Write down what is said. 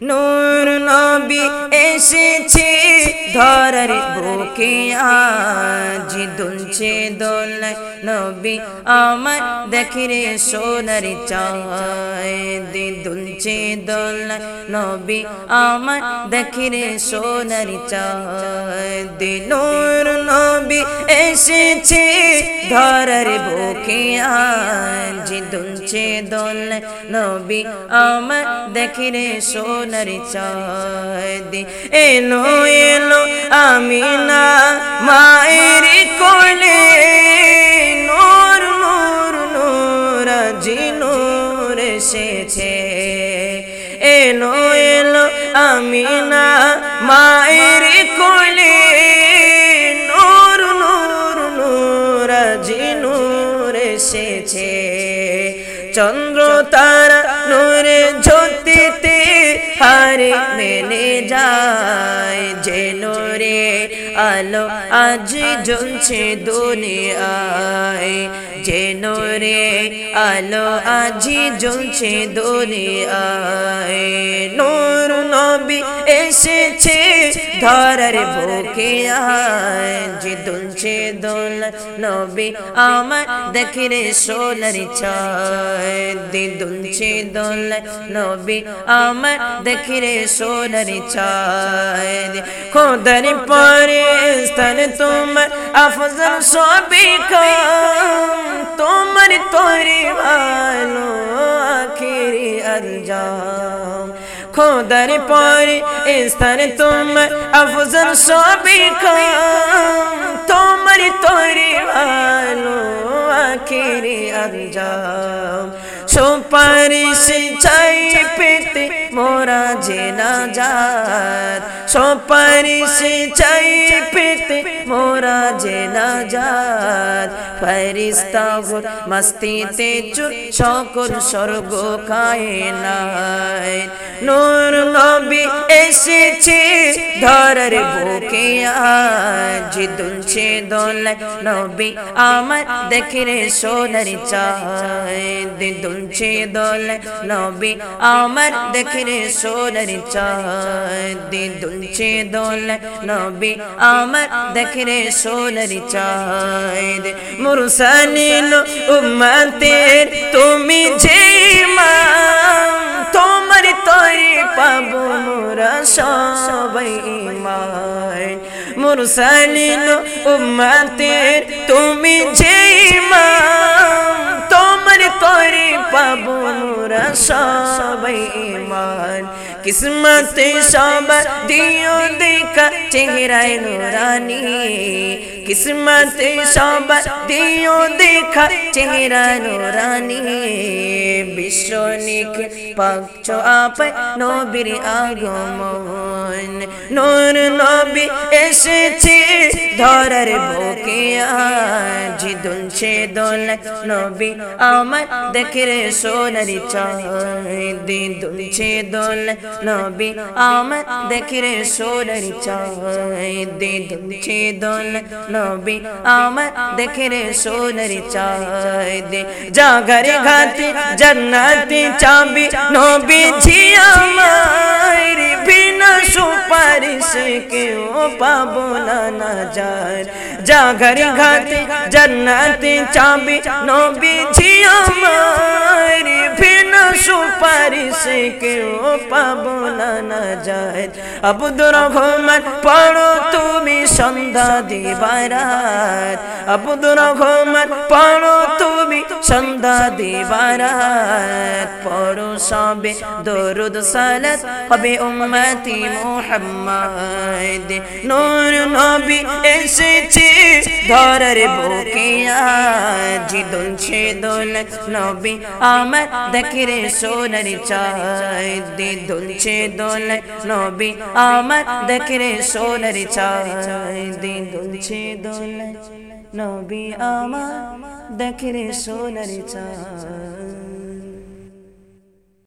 No. নবী এসেছে, ধরার বুকে আজ দুলছে দোলনায় নবী আমার দেখে রে সোনার চায় দি দুলছে দোলনায় নবী আমার দেখে রে সোনার চায় দি নূর নবী এসেছে, ধরার বুকে আজ দুলছে দোলনায় নবী আমার দেখে রে সোনার চাঁদ এলো এলো আমি না মায়ের কোলে নূর নূর নূর জি নূর এসেছে। এলো এলো আমি না মায়ের কোলে নূর নূর নূর জি নূর এসেছে। চন্দ্র তারা মেলে যায় যে নূরে আলো আজ জ্বলছে দুনিয়ায় যে নূরে আলো আজি জ্বলছে দুনিয়ায় নূর নবী এসেছে ধরার বুকে আজ দুলছে দোল নবী আমার দেখে রে সোনার চায় দিন দুলছে দোল নবী আমার দেখে রে সোনার চায় খোদার পরে استر تم افضل سو بھی کام تمر توری والو آخری الجام کھودر پور استر تم افضل سو بھی کام تمر توری والو آخری انجام سپارش چھائی پیتے مورا جینا جات سپارش چھائی پیتے যে না যাত ফরিস্তা গুর মস্তিতে চুর সকল স্বর্গ কায়নায় নূর নবী এসেছে ধরার বুকে আজ। দুলছে দোলায় নবী আমার দেখে রে সোনার চায় দুলছে দোলায় নবী আমার দেখে রে সোনার চায় দুলছে দোলায় নবী আমার দেখে রে সোনার চায় মুরসালিল উম্মতের তুমি যে ইমাম, তোমার তরে পাবো মোরা সবাই ইমান। মুরসালিল উম্মতের তুমি যে ইমাম, তোমার তরে পাবো شاب ایمان قسمت شابت دیو دیکھا چہرہ نورانی قسمت شابت دیو دیکھا দেখা চেহারা নুরানি বিশ্ব নিখে পাচ্ছ আপে নবীর আগমন নূর নবী এসেছে ধরার বুকে আজ দুলছে দোল নবী আমার দেখে রে সোনার চায় দিন দুলছে দোল নবী আমার দেখে রে সোনার চায় দিন দুলছে দোল নবী আমার দেখে রে সোনার دے جا گھر گھاتی جناتی چابی نو بیچیا جی ماری بنا سپارش کے او پا بولا نہ جائے جا گھر گھاتی جنتی چابی نو بیچیا جی ماری সুপারিশ কেউ পাবো না না যায়। আবুদুর রহমান, পড়ো তুমি সন্ধ্যা দিবারাত আবুদুর রহমান, পড়ো তুমি সন্ধ্যা দিবারাত পড়ো সবে দরুদ সালাত, হবে উম্মতি মুহাম্মদ। নূর নবী এসেছে ধরার বুকে আজ দুলছে দোল নবী আমার দেখে রে সোনার চায় দি দুলছে দোল নবী আমার দেখে রে সোনার চায় দি দুলছে দোল নবী আমার দেখে রে সোনার চায়